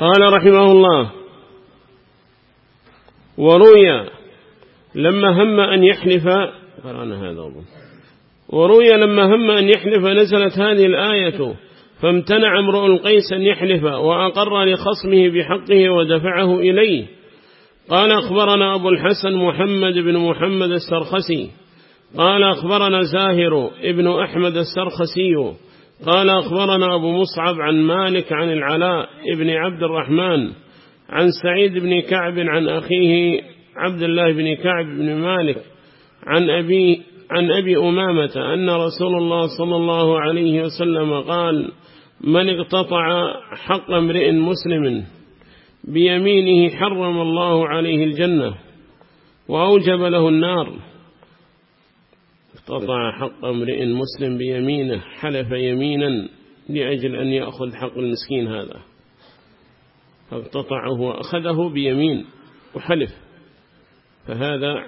قال رحمه الله وروي لما هم أن يحلف قرأنا هذا أظن. وروي لما هم أن يحلف نزلت هذه الآية فامتنع امرؤ القيس أن يحلف وأقر لخصمه بحقه ودفعه إليه. قال أخبرنا أبو الحسن محمد بن محمد السرخسي. قال أخبرنا زاهر ابن أحمد السرخسي. قال أخبرنا أبو مصعب عن مالك عن العلاء ابن عبد الرحمن عن سعيد بن كعب عن أخيه عبد الله بن كعب بن مالك عن أبي, عن أبي أمامة أن رسول الله صلى الله عليه وسلم قال من اقتطع حق امرئ مسلم بيمينه حرم الله عليه الجنة وأوجب له النار اقتطع حق امرئ مسلم بيمينه حلف يمينا لأجل أن يأخذ حق المسكين هذا. فاقتطعه وأخذه بيمين وحلف. فهذا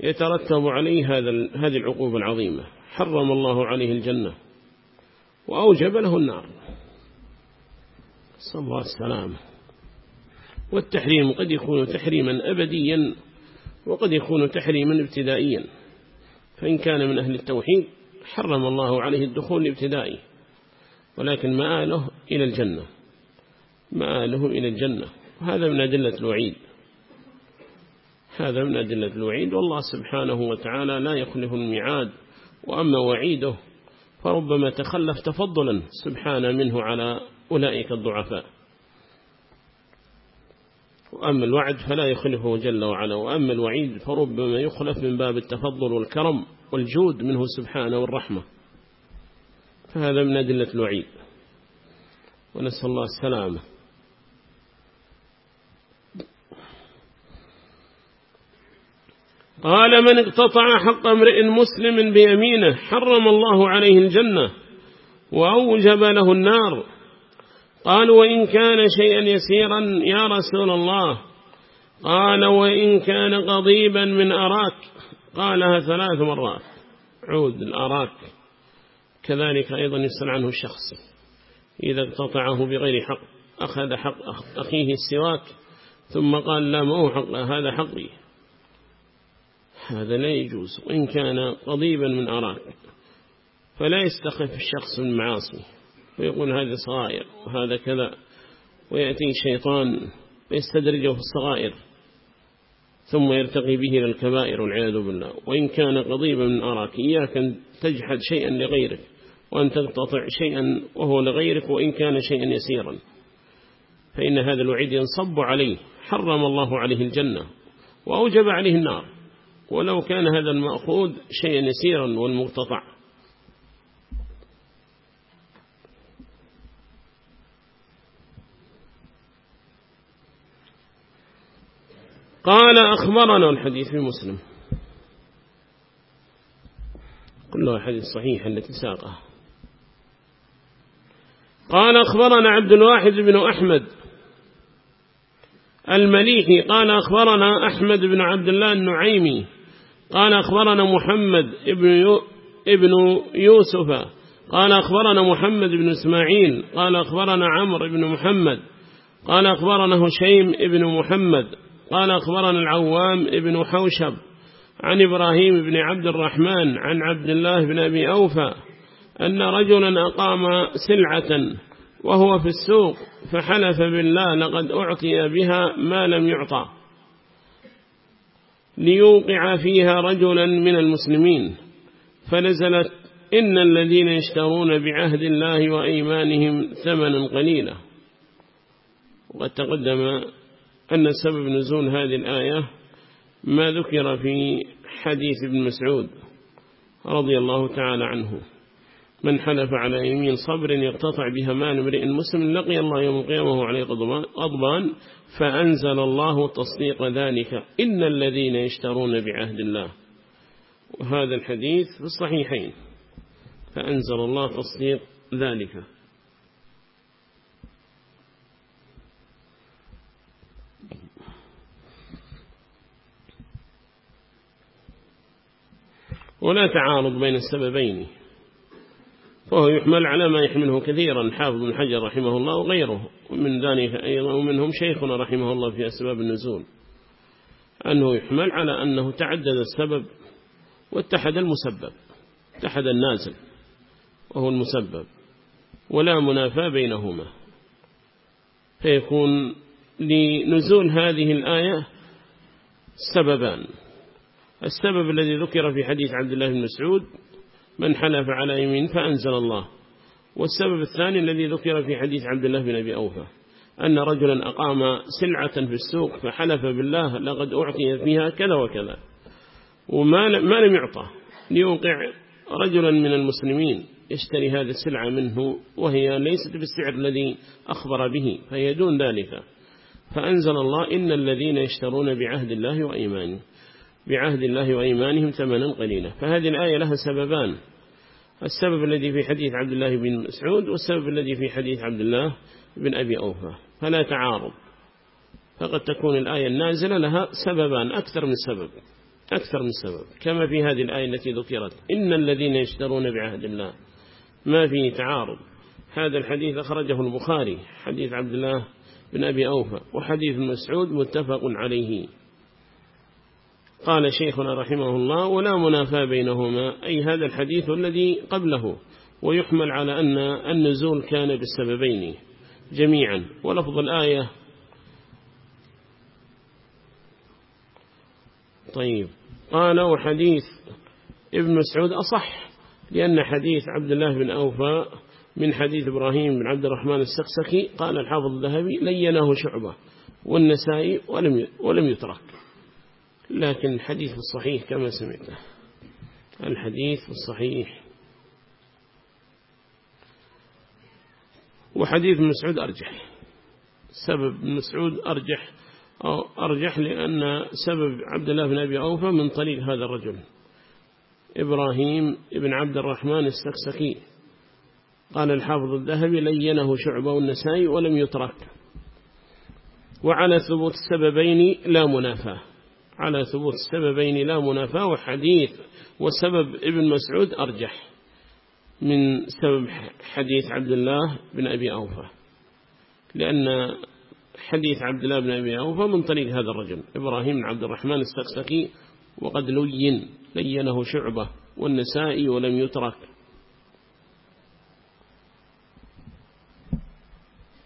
يترتب عليه هذا هذه العقوبة العظيمة. حرم الله عليه الجنة وأوجب له النار. صلى الله السلام والتحريم قد يكون تحريما أبديا وقد يكون تحريما ابتدائيا. فإن كان من أهل التوحيد حرم الله عليه الدخول الابتدائي ولكن مآله إلى الجنة مآله إلى الجنة وهذا من أدلة الوعيد. هذا من أدلة الوعيد والله سبحانه وتعالى لا يخلف الميعاد وأما وعيده فربما تخلف تفضلا سبحانه منه على أولئك الضعفاء. وأما الوعد فلا يخلفه جل وعلا وأما الوعيد فربما يخلف من باب التفضل والكرم والجود منه سبحانه والرحمة. فهذا من أدلة الوعيد. ونسأل الله السلامة. قال من اقتطع حق امرئ مسلم بيمينه حرم الله عليه الجنة وأوجب له النار قال وإن كان شيئا يسيرا يا رسول الله. قال وإن كان قضيبا من أراك. قالها ثلاث مرات. عود الأراك. كذلك أيضا يسأل عنه الشخص. إذا اقتطعه بغير حق. أخذ حق أخيه السواك. ثم قال لا ما هو حق هذا حقي. هذا لا يجوز. وإن كان قضيبا من أراك. فلا يستخف الشخص من معاصي ويقول هذا صغائر وهذا كذا. ويأتي شيطان ويستدرجه في الصغائر ثم يرتقي به إلى الكبائر والعياذ بالله. وإن كان قضيبا من أراك إياك أن تجحد شيئا لغيرك وأن تقتطع شيئا وهو لغيرك وإن كان شيئا يسيرا. فإن هذا الوعيد ينصب عليه حرم الله عليه الجنة وأوجب عليه النار. ولو كان هذا المأخوذ شيئا يسيرا والمقتطع. قال أخبرنا الحديث في مسلم. كلها حديث صحيح التي ساقه. قال أخبرنا عبد الواحد بن أحمد المليحي قال أخبرنا أحمد بن عبد الله النعيمي. قال أخبرنا محمد ابن ابن يوسف. قال أخبرنا محمد بن إسماعيل. قال أخبرنا عمرو بن محمد. قال أخبرنا هشيم ابن محمد. قال أخبرنا العوام ابن حوشب عن إبراهيم بن عبد الرحمن عن عبد الله بن أبي أوفى أن رجلا أقام سلعة وهو في السوق فحلف بالله لقد أعطي بها ما لم يعطى ليوقع فيها رجلا من المسلمين فنزلت إن الذين يشترون بعهد الله وأيمانهم ثمنا قليلا وقد تقدم أن سبب نزول هذه الآية ما ذكر في حديث ابن مسعود رضي الله تعالى عنه. من حلف على يمين صبر يقتطع بها مال امرئ مسلم لقي الله يوم القيامة وعليه غضبان فأنزل الله تصديق ذلك. إن الذين يشترون بعهد الله. وهذا الحديث في الصحيحين. فأنزل الله تصديق ذلك. ولا تعارض بين السببين. فهو يحمل على ما يحمله كثيرا. حافظ بن حجر رحمه الله وغيره. ومن ذلك أيضا ومنهم شيخنا رحمه الله في أسباب النزول. أنه يحمل على أنه تعدد السبب واتحد المسبب. اتحد النازل وهو المسبب. ولا منافى بينهما. فيكون لنزول هذه الآية سببان. السبب الذي ذكر في حديث عبد الله بن مسعود من حلف على يمين فأنزل الله. والسبب الثاني الذي ذكر في حديث عبد الله بن أبي أوفى أن رجلا أقام سلعة في السوق فحلف بالله لقد أعطي فيها كذا وكذا. وما ما لم يعطى ليوقع رجلا من المسلمين يشتري هذه السلعة منه وهي ليست بالسعر الذي أخبر به فهي دون ذلك. فأنزل الله إن الذين يشترون بعهد الله وإيمانه. بعهد الله وإيمانهم ثمنا قليلا. فهذه الآية لها سببان. السبب الذي في حديث عبد الله بن مسعود والسبب الذي في حديث عبد الله بن أبي أوفى. فلا تعارض. فقد تكون الآية النازلة لها سببان أكثر من سبب. أكثر من سبب. كما في هذه الآية التي ذكرت. إن الذين يشترون بعهد الله ما فيه تعارض. هذا الحديث أخرجه البخاري حديث عبد الله بن أبي أوفى وحديث مسعود متفق عليه. قال شيخنا رحمه الله ولا منافى بينهما. أي هذا الحديث الذي قبله ويحمل على أن النزول كان بالسببين جميعا. ولفظ الآية طيب. قال وحديث ابن مسعود أصح لأن حديث عبد الله بن أوفى من حديث إبراهيم بن عبد الرحمن السقسكي قال الحافظ الذهبي ليناه شعبة والنسائي ولم ولم يترك. لكن الحديث الصحيح كما سمعته الحديث الصحيح. وحديث مسعود أرجح. سبب مسعود أرجح أو أرجح لأن سبب عبد الله بن أبي أوفى من طريق هذا الرجل. إبراهيم بن عبد الرحمن السكسكي. قال الحافظ الذهبي لينه شعبه والنسائي ولم يترك. وعلى ثبوت السببين لا منافاة. على ثبوت السببين لا منافاة وحديث وسبب ابن مسعود أرجح من سبب حديث عبد الله بن أبي أوفى. لأن حديث عبد الله بن أبي أوفى من طريق هذا الرجل إبراهيم بن عبد الرحمن السكسكي وقد لين لينه شعبة والنسائي ولم يترك.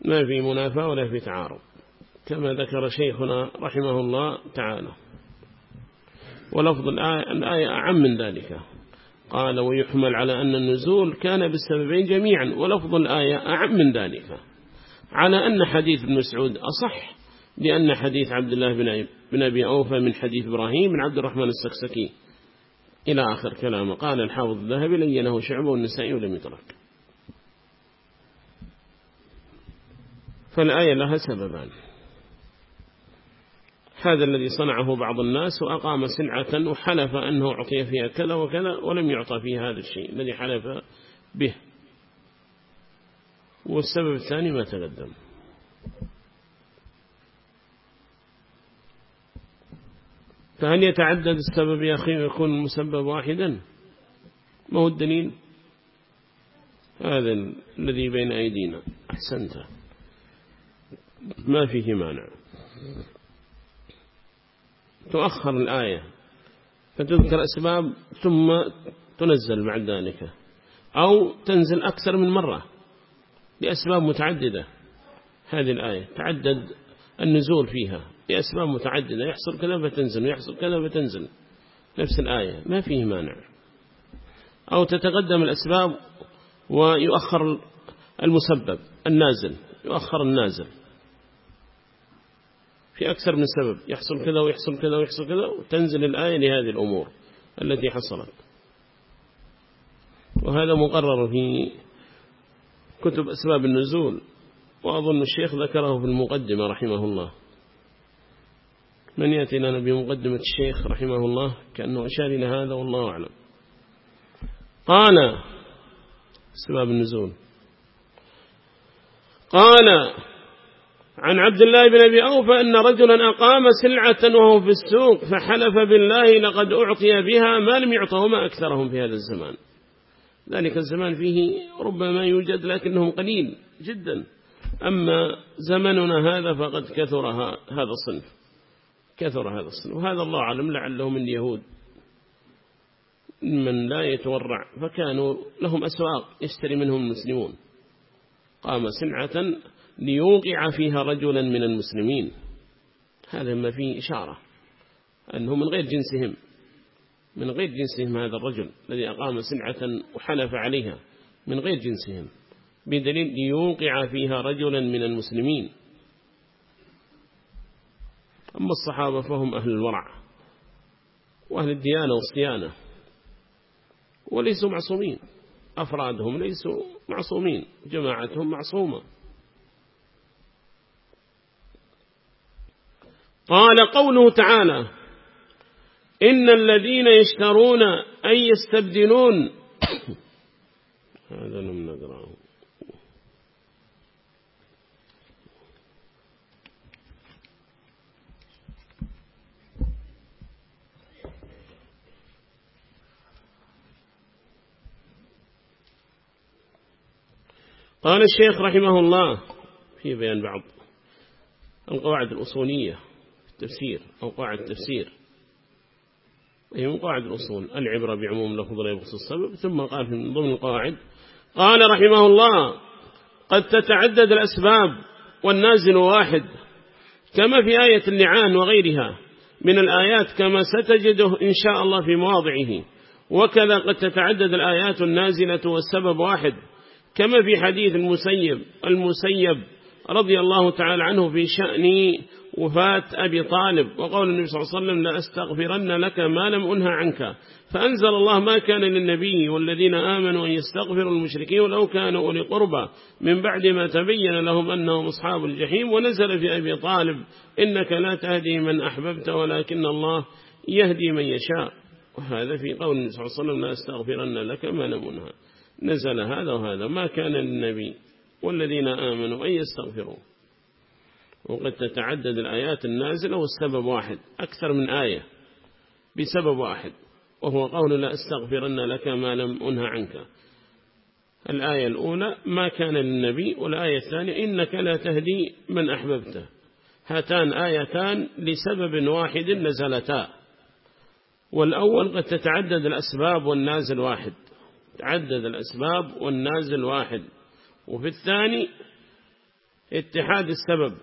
ما في منافاة ولا في تعارض كما ذكر شيخنا رحمه الله تعالى. ولفظ الآية, أعم من ذلك. قال ويحمل على أن النزول كان بالسببين جميعا ولفظ الآية أعم من ذلك. على أن حديث ابن مسعود أصح لأن حديث عبد الله بن أبي أوفى من حديث إبراهيم بن عبد الرحمن السكسكي. إلى آخر كلامه قال الحافظ الذهبي لينه شعبه والنسائي ولم يترك. فالآية لها سببان. هذا الذي صنعه بعض الناس وأقام سلعة وحلف أنه أعطي فيها كذا وكذا ولم يعطى فيها هذا الشيء الذي حلف به. والسبب الثاني ما تقدم. فهل يتعدد السبب يا أخي ويكون المسبب واحدا؟ ما هو الدليل؟ هذا الذي بين أيدينا. أحسنت. ما فيه مانع. تؤخر الآية فتذكر أسباب ثم تنزل بعد ذلك أو تنزل أكثر من مرة لأسباب متعددة. هذه الآية تعدد النزول فيها لأسباب متعددة يحصل كذا فتنزل ويحصل كذا فتنزل. نفس الآية ما فيه مانع. أو تتقدم الأسباب ويؤخر المسبب النازل يؤخر النازل. في أكثر من سبب يحصل كذا ويحصل كذا ويحصل كذا وتنزل الآية لهذه الأمور التي حصلت. وهذا مقرر في كتب أسباب النزول وأظن الشيخ ذكره في المقدمة رحمه الله. من يأتي لنا بمقدمة الشيخ رحمه الله كأنه أشار إلى هذا والله أعلم. قال أسباب النزول. قال عن عبد الله بن أبي أوفى أن رجلا أقام سلعة وهو في السوق فحلف بالله لقد أعطي بها ما لم يعطه ما أكثرهم في هذا الزمان. ذلك الزمان فيه ربما يوجد لكنهم قليل جدا. أما زمننا هذا فقد كثر هذا الصنف. كثر هذا الصنف. وهذا الله أعلم لعله من اليهود من لا يتورع فكانوا لهم أسواق يشتري منهم المسلمون. قام سنعة ليوقع فيها رجلا من المسلمين. هذا ما فيه إشارة أنه من غير جنسهم من غير جنسهم هذا الرجل الذي أقام سنعة وحلف عليها من غير جنسهم. بدليل ليوقع فيها رجلا من المسلمين. أما الصحابة فهم أهل الورع وأهل الديانة والصيانة وليسوا معصومين. أفرادهم ليسوا معصومين جماعتهم معصومة. قال قوله تعالى إن الذين يشترون أي يستبدلون هذا لم نقرأه. قال الشيخ رحمه الله في بيان بعض القواعد الأصولية. التفسير أو قواعد التفسير. وهي من قواعد الأصول العبرة بعموم لفظ لا يبخص السبب ثم قال في ضمن القواعد قال رحمه الله قد تتعدد الأسباب والنازل واحد كما في آية اللعان وغيرها من الآيات كما ستجده إن شاء الله في مواضعه. وكذا قد تتعدد الآيات النازلة والسبب واحد كما في حديث المسيب المسيب رضي الله تعالى عنه في شأن وفاة أبي طالب وقول النبي صلى الله عليه وسلم لأستغفرن لك ما لم أنهى عنك. فأنزل الله ما كان للنبي والذين آمنوا أن يستغفروا المشركين ولو كانوا أولي قربى. من بعد ما تبين لهم أنهم أصحاب الجحيم ونزل في أبي طالب إنك لا تهدي من أحببت ولكن الله يهدي من يشاء. وهذا في قول النبي صلى الله عليه وسلم لا أستغفرن لك ما لم أنهى. نزل هذا وهذا ما كان للنبي. والذين آمنوا أن يستغفروا. وقد تتعدد الآيات النازلة والسبب واحد أكثر من آية بسبب واحد وهو قول لا أستغفرن لك ما لم أنهى عنك. الآية الأولى ما كان للنبي والآية الثانية إنك لا تهدي من أحببته هاتان آيتان لسبب واحد نزلتا. والأول قد تتعدد الأسباب والنازل واحد. تعدد الأسباب والنازل واحد. وفي الثاني اتحاد السبب.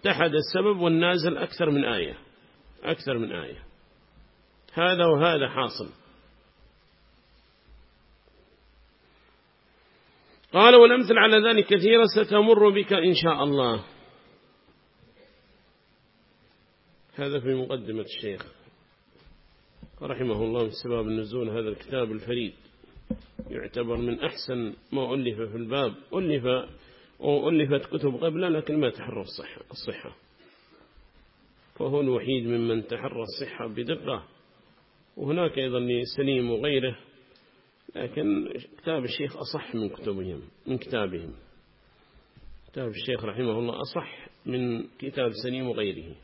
اتحد السبب والنازل أكثر من آية. أكثر من آية. هذا وهذا حاصل. قال والأمثل على ذلك كثيرا ستمر بك إن شاء الله. هذا في مقدمة الشيخ رحمه الله من سباب النزول هذا الكتاب الفريد. يعتبر من أحسن ما ألف في الباب. ألف وألفت كتب قبله لكن ما تحرر الصحة, الصحة. فهو الوحيد ممن تحرى الصحة بدقة. وهناك أيضا لسليم وغيره لكن كتاب الشيخ أصح من كتبهم من كتابهم. كتاب الشيخ رحمه الله أصح من كتاب سليم وغيره.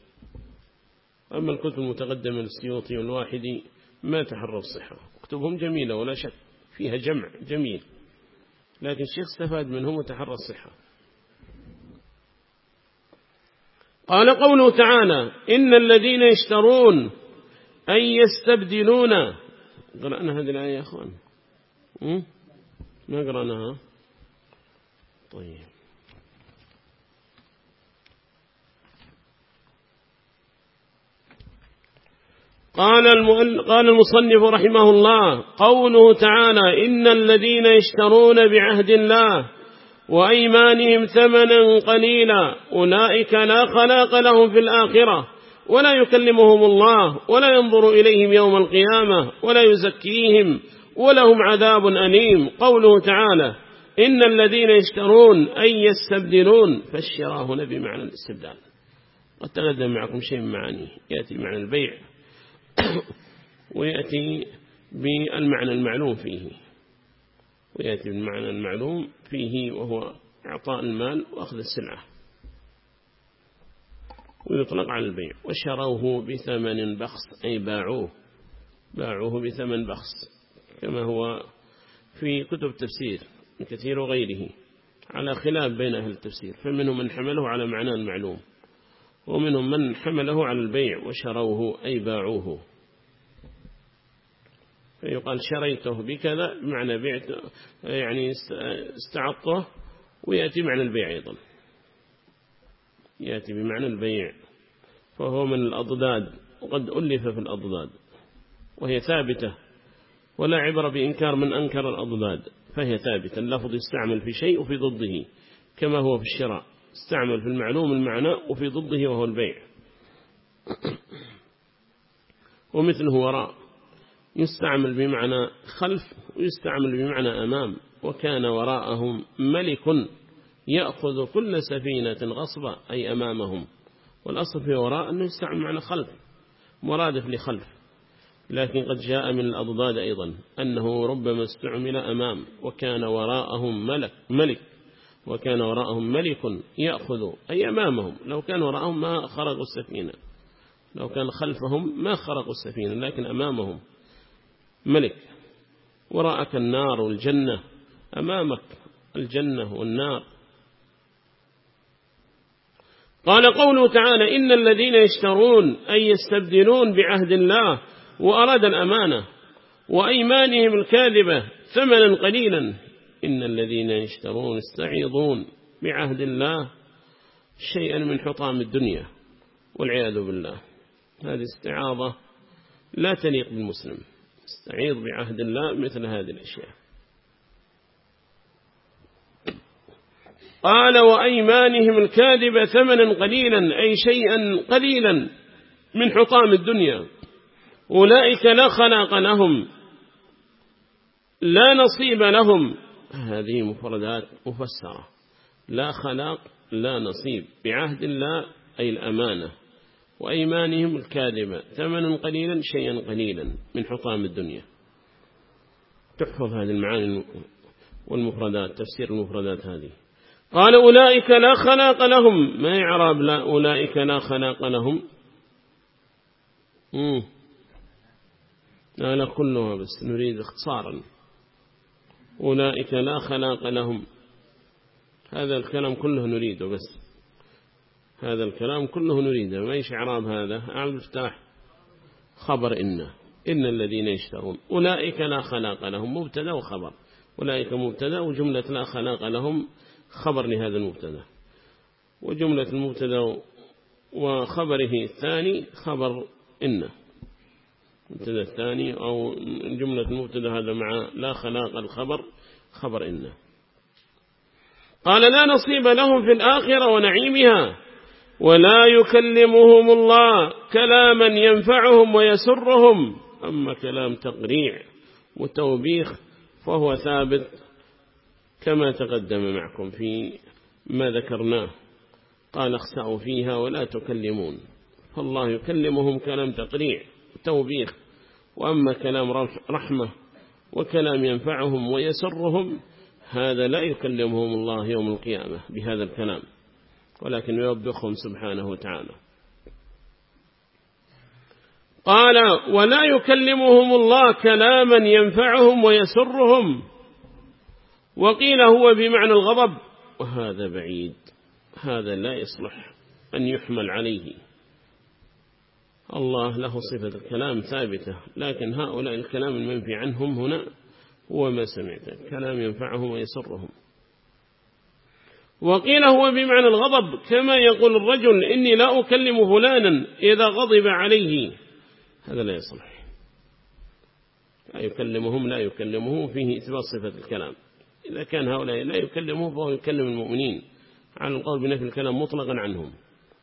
أما الكتب المتقدمة للسيوطي والواحدي ما تحرى الصحة. كتبهم جميلة ولا شك. فيها جمع جميل. لكن الشيخ استفاد منهم وتحرى الصحة. قال قوله تعالى إن الذين يشترون أن يستبدلون. قرأنا هذه الآية يا أخوان. ما قرأناها؟ طيب. قال قال المصنف رحمه الله قوله تعالى إن الذين يشترون بعهد الله وأيمانهم ثمنا قليلا أولئك لا خلاق لهم في الآخرة ولا يكلمهم الله ولا ينظر إليهم يوم القيامة ولا يزكيهم ولهم عذاب أليم قوله تعالى إن الذين يشترون أي يستبدلون فالشراء هنا بمعنى الاستبدال. قد تقدم معكم شيء من معانيه. يأتي معنى البيع. ويأتي بالمعنى المعلوم فيه. ويأتي بالمعنى المعلوم فيه وهو إعطاء المال وأخذ السلعة. ويطلق على البيع. وشروه بثمن بخص أي باعوه. باعوه بثمن بخص كما هو في كتب تفسير من كثير وغيره. على خلاف بين أهل التفسير. فمنهم من حمله على معنى المعلوم. ومنهم من حمله على البيع وشروه أي باعوه. فيقال شريته بكذا بمعنى بعت يعني استعطه ويأتي معنى البيع أيضا. يأتي بمعنى البيع. فهو من الأضداد وقد ألف في الأضداد وهي ثابتة ولا عبر بإنكار من أنكر الأضداد فهي ثابتة. اللفظ يستعمل في شيء وفي ضده كما هو في الشراء. استعمل في المعلوم المعنى وفي ضده وهو البيع. ومثله وراء. يستعمل بمعنى خلف ويستعمل بمعنى أمام. وكان وراءهم ملك يأخذ كل سفينة غصبا أي أمامهم. والأصل في وراء أنه يستعمل معنى خلف. مرادف لخلف. لكن قد جاء من الأضداد أيضا أنه ربما استعمل أمام. وكان وراءهم ملك ملك وكان وراءهم ملك يأخذ أي أمامهم لو كان وراءهم ما خرقوا السفينة. لو كان خلفهم ما خرقوا السفينة لكن أمامهم ملك. وراءك النار والجنة أمامك الجنة والنار. قال قوله تعالى إن الذين يشترون أي يستبدلون بعهد الله وأراد الأمانة وأيمانهم الكاذبة ثمنا قليلا إن الذين يشترون استعيضون بعهد الله شيئا من حطام الدنيا والعياذ بالله. هذه استعاضة لا تليق بالمسلم. استعيض بعهد الله مثل هذه الأشياء. قال وأيمانهم الكاذبة ثمنا قليلا أي شيئا قليلا من حطام الدنيا. أولئك لا خلاق لهم لا نصيب لهم. هذه مفردات مفسرة. لا خلاق لا نصيب. بعهد الله أي الأمانة. وأيمانهم الكاذبة. ثمنا قليلا شيئا قليلا. من حطام الدنيا. تحفظ هذه المعاني والمفردات تفسير المفردات هذه. قال أولئك لا خلاق لهم. ما يعرب لا أولئك لا خلاق لهم. لا لا كلها بس نريد اختصارا. أولئك لا خلاق لهم. هذا الكلام كله نريده بس. هذا الكلام كله نريده. ما إيش إعراب هذا؟ أعمل افتاح خبر إن. إن الذين يشترون. أولئك لا خلاق لهم. مبتدا وخبر. أولئك مبتدا وجملة لا خلاق لهم خبر لهذا المبتدا. وجملة المبتدا وخبره الثاني خبر إن. المبتدأ الثاني أو جملة المبتدأ هذا مع لا خلاق الخبر خبر إن قال لا نصيب لهم في الآخرة ونعيمها ولا يكلمهم الله كلاما ينفعهم ويسرهم. أما كلام تقريع وتوبيخ فهو ثابت كما تقدم معكم في ما ذكرناه. قال اخسعوا فيها ولا تكلمون. فالله يكلمهم كلام تقريع وتوبيخ وأما كلام رحمة وكلام ينفعهم ويسرهم هذا لا يكلمهم الله يوم القيامة بهذا الكلام ولكن يوبخهم سبحانه وتعالى. قال ولا يكلمهم الله كلاما ينفعهم ويسرهم. وقيل هو بمعنى الغضب وهذا بعيد هذا لا يصلح أن يحمل عليه. الله له صفة الكلام ثابتة لكن هؤلاء الكلام المنفي عنهم هنا هو ما سمعت كلام ينفعهم ويسرهم. وقيل هو بمعنى الغضب كما يقول الرجل إني لا أكلم فلانا إذا غضب عليه. هذا لا يصلح. لا يكلمهم لا يكلمه فيه إثبات صفة الكلام. إذا كان هؤلاء لا يكلمه فهو يكلم المؤمنين. على القول بنفي الكلام مطلقا عنهم.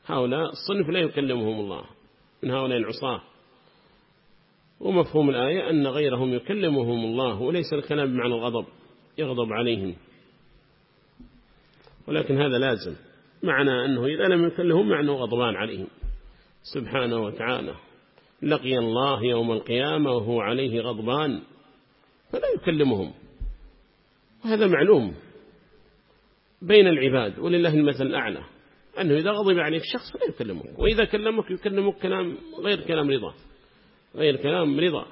هؤلاء الصنف لا يكلمهم الله. من هؤلاء العصاة. ومفهوم الآية أن غيرهم يكلمهم الله وليس الكلام بمعنى الغضب يغضب عليهم. ولكن هذا لازم معنى أنه إذا لم يكلهم معنى غضبان عليهم. سبحانه وتعالى لقي الله يوم القيامة وهو عليه غضبان فلا يكلمهم. وهذا معلوم بين العباد ولله المثل الأعلى. أنه إذا غضب عليك شخص فلا يكلمك. وإذا كلمك يكلمك كلام غير كلام رضا. غير كلام رضا.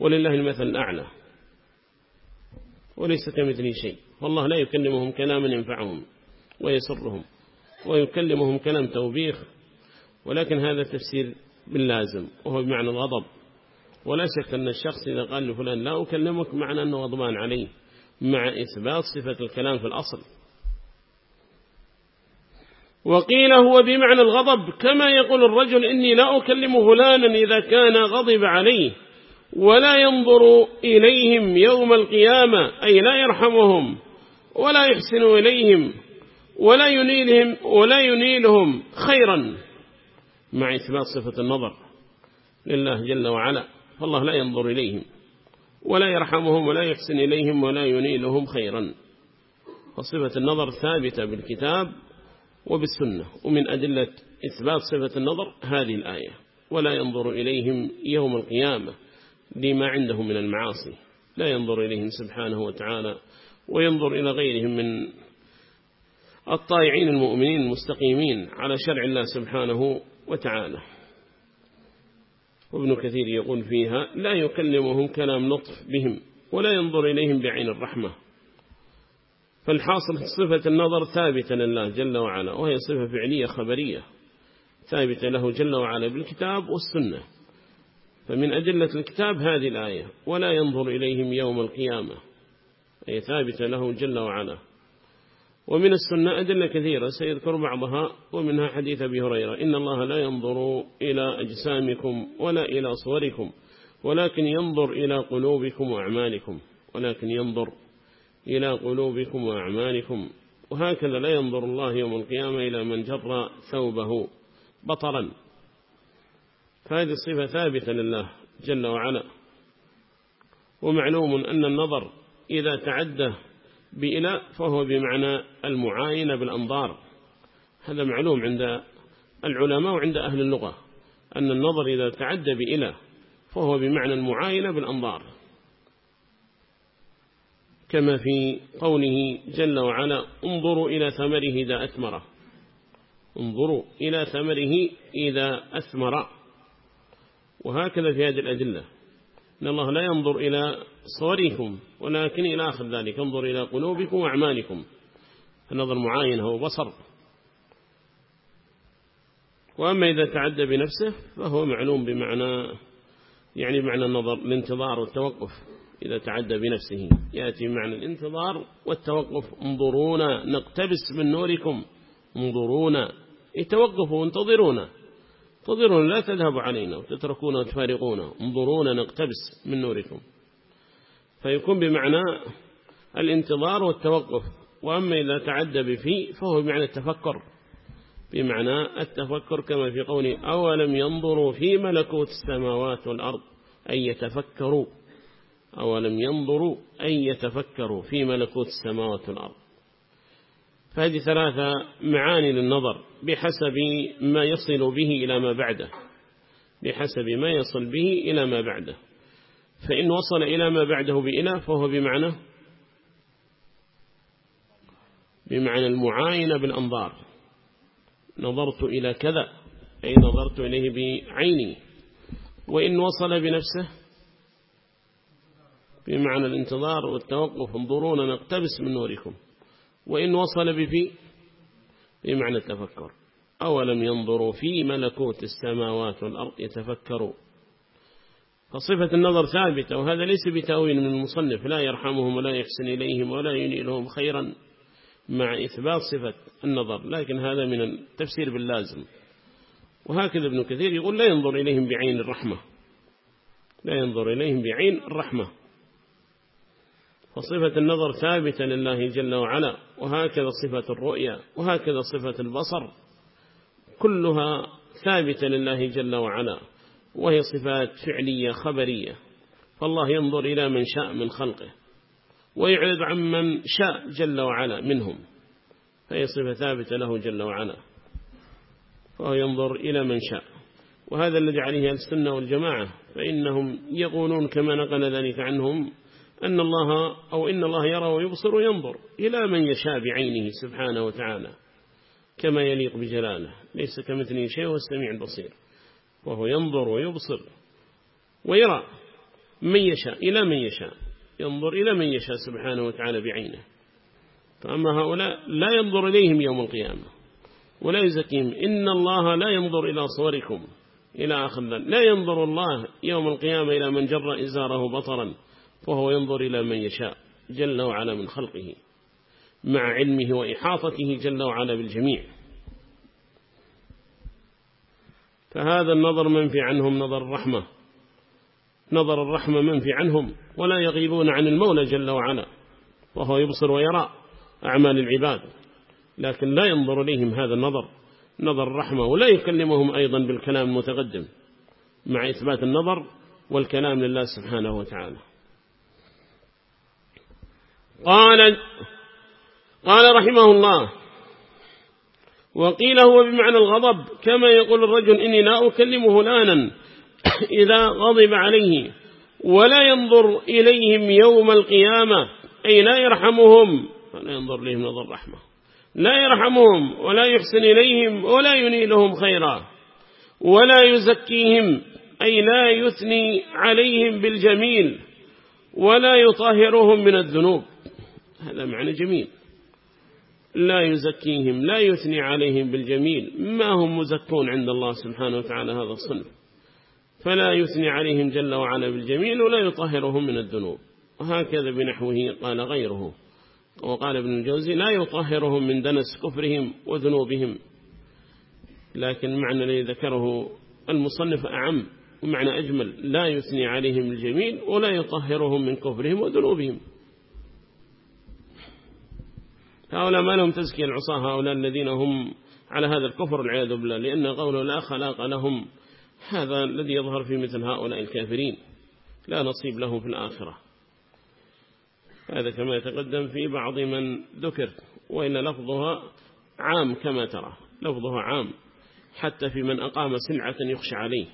ولله المثل الأعلى. وليس كمثله شيء. والله لا يكلمهم كلاما ينفعهم ويسرهم. ويكلمهم كلام توبيخ. ولكن هذا تفسير باللازم. وهو بمعنى الغضب. ولا شك أن الشخص إذا قال لفلان لا أكلمك معنى أنه غضبان عليه. مع إثبات صفة الكلام في الأصل. وقيل هو بمعنى الغضب كما يقول الرجل إني لا أكلم فلانا إذا كان غضب عليه ولا ينظر إليهم يوم القيامة أي لا يرحمهم ولا يحسن إليهم ولا ينيلهم ولا ينيلهم خيرا. مع إثبات صفة النظر لله جل وعلا فالله لا ينظر إليهم ولا يرحمهم ولا يحسن إليهم ولا ينيلهم خيرا. فصفة النظر ثابتة بالكتاب وبالسنة. ومن أدلة إثبات صفة النظر هذه الآية. ولا ينظر إليهم يوم القيامة لما عندهم من المعاصي. لا ينظر إليهم سبحانه وتعالى وينظر إلى غيرهم من الطائعين المؤمنين المستقيمين على شرع الله سبحانه وتعالى. وابن كثير يقول فيها لا يكلمهم كلام لطف بهم ولا ينظر إليهم بعين الرحمة. فالحاصل صفة النظر ثابتة لله جل وعلا وهي صفة فعلية خبرية ثابتة له جل وعلا بالكتاب والسنة. فمن أدلة الكتاب هذه الآية ولا ينظر إليهم يوم القيامة. أي ثابتة له جل وعلا. ومن السنة أدلة كثيرة سيذكر بعضها. ومنها حديث أبي هريرة إن الله لا ينظر إلى أجسامكم ولا إلى صوركم ولكن ينظر إلى قلوبكم وأعمالكم ولكن ينظر إلى قلوبكم وأعمالكم. وهكذا لا ينظر الله يوم القيامة إلى من جر ثوبه بطرا فهذه الصفة ثابتة لله جل وعلا. ومعلوم أن النظر إذا تعدى بإلى فهو بمعنى المعاينة بالأنظار. هذا معلوم عند العلماء وعند أهل اللغة. أن النظر إذا تعدى بإلى فهو بمعنى المعاينة بالأنظار. كما في قوله جل وعلا انظروا إلى ثمره إذا أثمر. انظروا إلى ثمره إذا أثمر. وهكذا في هذه الأدلة. إن الله لا ينظر إلى صوركم ولكن إلى آخر ذلك. انظر إلى قلوبكم وأعمالكم. النظر معاين هو بصر. وأما إذا تعدى بنفسه فهو معلوم بمعنى يعني بمعنى النظر الانتظار والتوقف. إذا تعدى بنفسه. يأتي معنى الانتظار والتوقف. انظرونا نقتبس من نوركم. انظرونا. يتوقفوا انتظرونا. انتظرونا لا تذهبوا علينا وتتركونا وتفارقونا. انظرونا نقتبس من نوركم. فيكون بمعنى الانتظار والتوقف. وأما إذا تعدى بفي فهو بمعنى التفكر. بمعنى التفكر كما في قوله أولم ينظروا في ملكوت السماوات والأرض أن يتفكروا. أولم ينظروا أن يتفكروا في ملكوت السماوات والأرض. فهذه ثلاثة معاني للنظر بحسب ما يصل به إلى ما بعده. بحسب ما يصل به إلى ما بعده. فإن وصل إلى ما بعده بإله فهو بمعنى بمعنى المعاينة بالأنظار. نظرت إلى كذا أي نظرت إليه بعيني. وإن وصل بنفسه بمعنى الانتظار والتوقف انظرونا نقتبس من نوركم. وإن وصل بفي بمعنى التفكر. أولم ينظروا في ملكوت السماوات والأرض يتفكروا فصفة النظر ثابتة وهذا ليس بتأويل من المصنف. لا يرحمهم ولا يحسن إليهم ولا ينيلهم خيرا مع إثبات صفة النظر. لكن هذا من التفسير باللازم. وهكذا ابن كثير يقول لا ينظر إليهم بعين الرحمة. لا ينظر إليهم بعين الرحمة. فصفة النظر ثابتة لله جل وعلا وهكذا صفة الرؤيا وهكذا صفة البصر كلها ثابتة لله جل وعلا وهي صفات فعلية خبرية فالله ينظر إلى من شاء من خلقه ويعرض عن من شاء جل وعلا منهم فهي صفة ثابتة له جل وعلا فهو ينظر إلى من شاء. وهذا الذي عليه السنة والجماعة فإنهم يقولون كما نقل ذلك عنهم أن الله أو إن الله يرى ويبصر وينظر إلى من يشاء بعينه سبحانه وتعالى كما يليق بجلاله ليس كمثله شيء والسميع البصير وهو ينظر ويبصر ويرى من يشاء إلى من يشاء ينظر إلى من يشاء سبحانه وتعالى بعينه. فأما هؤلاء لا ينظر إليهم يوم القيامة ولا يزكيهم إن الله لا ينظر إلى صوركم إلى آخر لا ينظر الله يوم القيامة إلى من جر إزاره بطرا وهو ينظر إلى من يشاء جل وعلا من خلقه مع علمه وإحاطته جل وعلا بالجميع. فهذا النظر منفي عنهم نظر الرحمة. نظر الرحمة منفي عنهم ولا يغيبون عن المولى جل وعلا وهو يبصر ويرى أعمال العباد. لكن لا ينظر إليهم هذا النظر. نظر الرحمة ولا يكلمهم أيضا بالكلام المتقدم مع إثبات النظر والكلام لله سبحانه وتعالى. قال قال رحمه الله وقيل هو بمعنى الغضب كما يقول الرجل إني لا أكلم فلانا إذا غضب عليه ولا ينظر إليهم يوم القيامة أي لا يرحمهم ولا ينظر إليهم نظر رحمة لا يرحمهم ولا يحسن إليهم ولا ينيلهم خيرا ولا يزكيهم أي لا يثني عليهم بالجميل ولا يطهرهم من الذنوب. هذا معنى جميل. لا يزكيهم لا يثني عليهم بالجميل. ما هم مزكون عند الله سبحانه وتعالى هذا الصنف. فلا يثني عليهم جل وعلا بالجميل ولا يطهرهم من الذنوب. وهكذا بنحوه قال غيره. وقال ابن الجوزي لا يطهرهم من دنس كفرهم وذنوبهم. لكن معنى الذي ذكره المصنف أعم ومعنى أجمل. لا يثني عليهم الجميل ولا يطهرهم من كفرهم وذنوبهم. هؤلاء ما لهم تزكية العصاة هؤلاء الذين هم على هذا الكفر العياذ بالله لأن قوله لا خلاق لهم هذا الذي يظهر في مثل هؤلاء الكافرين. لا نصيب لهم في الآخرة. هذا كما يتقدم في بعض من ذكر وإن لفظها عام كما ترى لفظها عام حتى في من أقام سنعة يخشى عليه.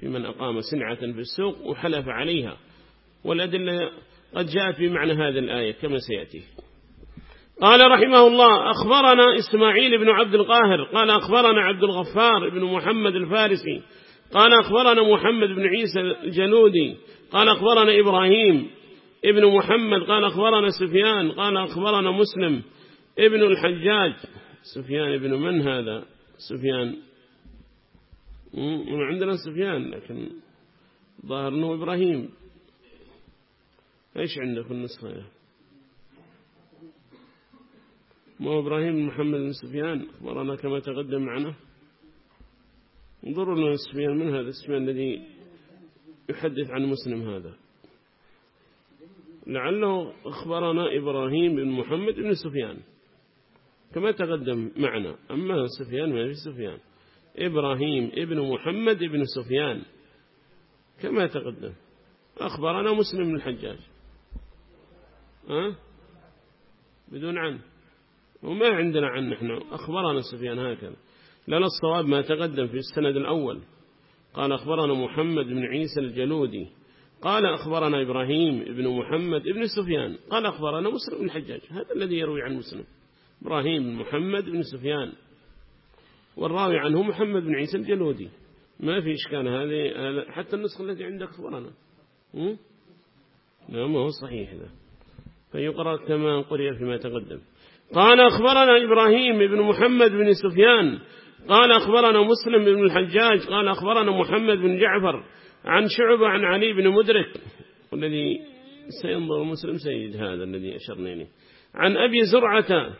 في من أقام سنعة في السوق وحلف عليها. والأدلة قد جاءت بمعنى هذه الآية كما سيأتي. قال رحمه الله أخبرنا إسماعيل بن عبد القاهر قال أخبرنا عبد الغفار بن محمد الفارسي قال أخبرنا محمد بن عيسى الجنودي قال أخبرنا إبراهيم ابن محمد قال أخبرنا سفيان قال أخبرنا مسلم ابن الحجاج. سفيان ابن من هذا؟ سفيان. من عندنا سفيان لكن ظاهر أنه إبراهيم. إيش عندك النسخة ما بن محمد بن سفيان أخبرنا كما تقدم معنا انظروا لنا سفيان من هذا سفيان الذي يحدث عن مسلم هذا؟ لعله أخبرنا إبراهيم بن محمد بن سفيان. كما تقدم معنا أما سفيان ما في سفيان. إبراهيم ابن محمد بن سفيان كما تقدم. أخبرنا مسلم بن الحجاج. أه؟ بدون عن. وما عندنا عن نحن. أخبرنا سفيان هكذا. لنا الصواب ما تقدم في السند الأول. قال أخبرنا محمد بن عيسى الجلودي. قال أخبرنا إبراهيم بن محمد بن سفيان. قال أخبرنا مسلم بن الحجاج. هذا الذي يروي عن مسلم. إبراهيم بن محمد بن سفيان. والراوي عنه محمد بن عيسى الجلودي. ما في إشكال هذه. حتى النسخة التي عندك أخبرنا. نعم هو صحيح هذا. فيقرأ كما قرئ فيما تقدم. قال أخبرنا إبراهيم بن محمد بن سفيان قال أخبرنا مسلم بن الحجاج قال أخبرنا محمد بن جعفر عن شعبة عن علي بن مدرك والذي سينظر مسلم سيد هذا الذي أشرنا إليه عن أبي زرعة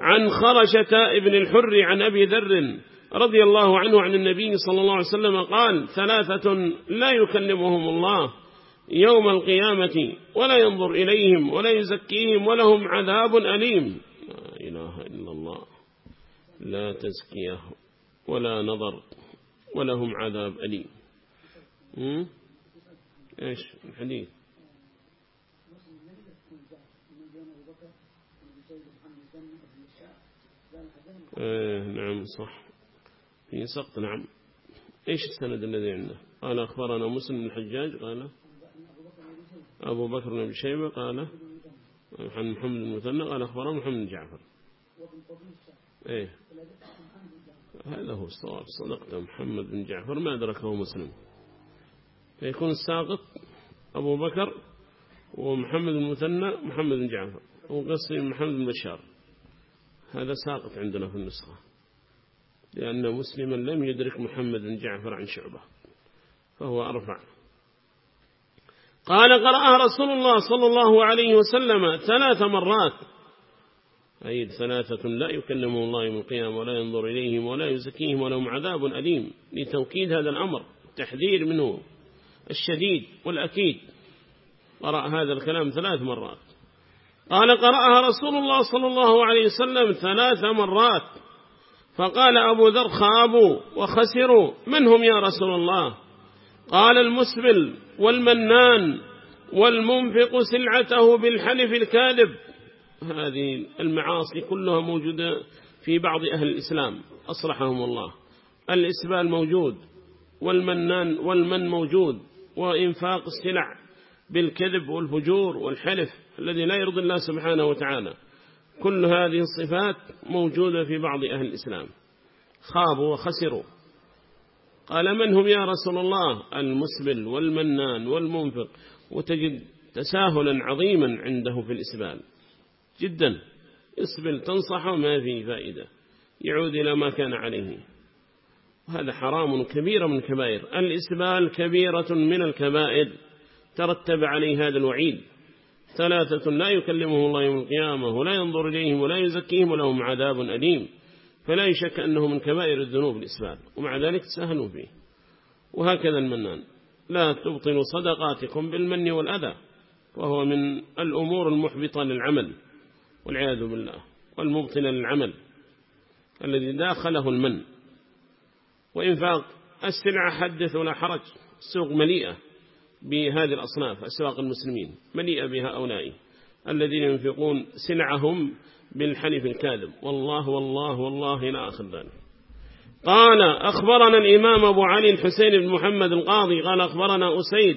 عن خرشة ابن الحر عن أبي ذر رضي الله عنه عن النبي صلى الله عليه وسلم قال ثلاثة لا يكلمهم الله يوم القيامة ولا ينظر إليهم ولا يزكيهم ولهم عذاب أليم. لا إله إلا الله. لا تزكية ولا نظر ولهم عذاب أليم. إيش الحديث؟ آه نعم صح. في سقط نعم. إيش السند الذي عنده؟ قال أخبرنا مسلم الحجاج قال أبو بكر بن شيبة قال عن محمد المثنى قال أخبرنا محمد جعفر. إيه. هذا هو الصواب صدقت محمد بن جعفر ما أدركه مسلم. فيكون الساقط أبو بكر ومحمد المثنى محمد بن جعفر وقصي محمد بن بشار. هذا ساقط عندنا في النسخة لأن مسلما لم يدرك محمد بن جعفر عن شعبة فهو أرفع. قال قرأها رسول الله صلى الله عليه وسلم ثلاث مرات. أي ثلاثة لا يكلمهم الله يوم القيامة ولا ينظر إليهم ولا يزكيهم ولهم عذاب أليم. لتوكيد هذا الأمر تحذير منه الشديد والأكيد. قرأ هذا الكلام ثلاث مرات. قال قرأها رسول الله صلى الله عليه وسلم ثلاث مرات. فقال أبو ذر خابوا وخسروا. من هم يا رسول الله؟ قال المسبل والمنان والمنفق سلعته بالحلف الكاذب. هذه المعاصي كلها موجودة في بعض أهل الإسلام أصلحهم الله. الإسبال موجود والمنان والمن موجود وإنفاق السلع بالكذب والفجور والحلف الذي لا يرضي الله سبحانه وتعالى. كل هذه الصفات موجودة في بعض أهل الإسلام. خابوا وخسروا. قال من هم يا رسول الله؟ المسبل والمنان والمنفق. وتجد تساهلا عظيما عنده في الإسبال. جدا. اسبل تنصحه ما في فائدة. يعود إلى ما كان عليه. وهذا حرام كبير من كبائر. الإسبال كبيرة من الكبائر. ترتب عليه هذا الوعيد. ثلاثة لا يكلمه الله يوم القيامة ولا ينظر إليهم ولا يزكيهم ولهم عذاب أليم. فلا يشك أنه من كبائر الذنوب الإسبال ومع ذلك تسهلوا فيه. وهكذا المنان لا تبطلوا صدقاتكم بالمن والأذى وهو من الأمور المحبطة للعمل والعياذ بالله والمبطل للعمل الذي داخله المن. وإنفاق السلعة حدث ولا حرج السوق مليئة بهذه الأصناف أسواق المسلمين مليئة بهؤلاء. الذين ينفقون سلعهم بالحلف الكاذب. والله والله والله لا أخذ ذلك. قال أخبرنا الإمام أبو علي الحسين بن محمد القاضي قال أخبرنا أسيد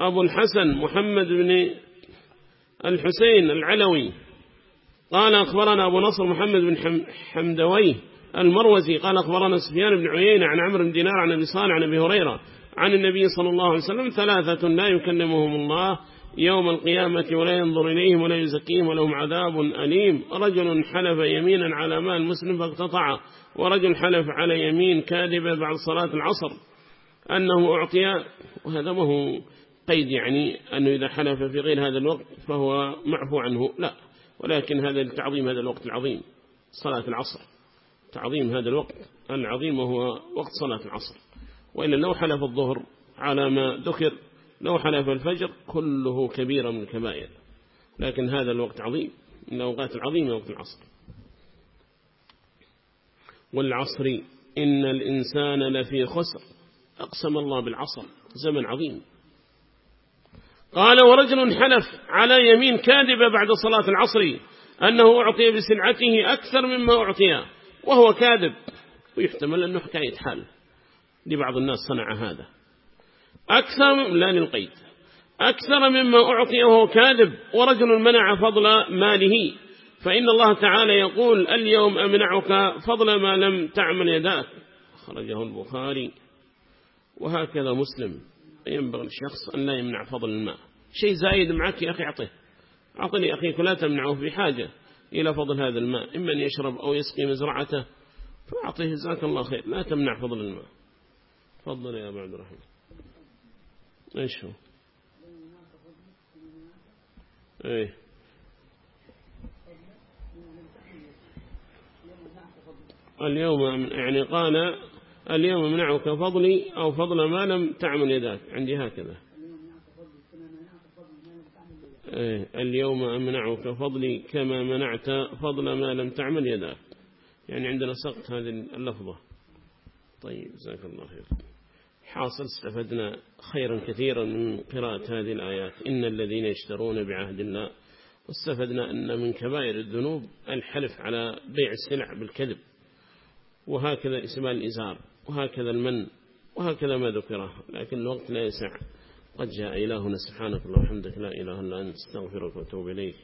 أبو الحسن محمد بن الحسين العلوي قال أخبرنا أبو نصر محمد بن حمدوي المروزي قال أخبرنا سفيان بن عيينة عن عمرو بن دينار عن أبي صالح عن أبي هريرة عن النبي صلى الله عليه وسلم ثلاثة لا يكلمهم الله يوم القيامة ولا ينظر إليهم ولا يزكيهم ولهم عذاب أليم. رجل حلف يمينا على مال مسلم فاقتطع ورجل حلف على يمين كاذبة بعد صلاة العصر. أنه أعطي وهذا ما هو قيد يعني أنه إذا حلف في غير هذا الوقت فهو معفو عنه. لا ولكن هذا لتعظيم هذا الوقت العظيم صلاة العصر. تعظيم هذا الوقت العظيم وهو وقت صلاة العصر. وإلا لو حلف الظهر على ما ذكر لو حلف الفجر كله كبير من الكبائر لكن هذا الوقت عظيم من الأوقات العظيمة وقت العصر. والعصر إن الإنسان لفي خسر. أقسم الله بالعصر زمن عظيم. قال ورجل حلف على يمين كاذبة بعد صلاة العصر أنه أعطي بسلعته أكثر مما أعطي وهو كاذب. ويحتمل أنه حكاية حال. لبعض الناس صنع هذا. أكثر لا للقيد أكثر مما أعطي وهو كاذب ورجل منع فضل ماله. فإن الله تعالى يقول اليوم أمنعك فضل ما لم تعمل يداك. خرجه البخاري. وهكذا مسلم. ينبغي الشخص أن لا يمنع فضل الماء شيء زايد معك يا أخي أعطيه أعطني أخيك لا تمنعه في حاجة إلى فضل هذا الماء إما أن يشرب أو يسقي مزرعته فأعطيه جزاك الله خير. لا تمنع فضل الماء تفضل يا أبو عبد الرحمن. إيش هو؟ إيه. اليوم يعني قال اليوم منعك فضلي أو فضل ما لم تعمل يداك. عندي هكذا. إيه. اليوم أمنعك فضلي كما منعت فضل ما لم تعمل يداك. يعني عندنا سقط هذه اللفظة. طيب جزاك الله خير. حاصل استفدنا خيرا كثيرا من قراءة هذه الآيات. إن الذين يشترون بعهد الله واستفدنا أن من كبائر الذنوب الحلف على بيع السلع بالكذب وهكذا إسماء الإزار وهكذا المن وهكذا ما ذكره لكن الوقت لا يسع. قد جاء إلهنا سبحانك الله وحمدك لا إله إلا أنت استغفرك وتوب إليك.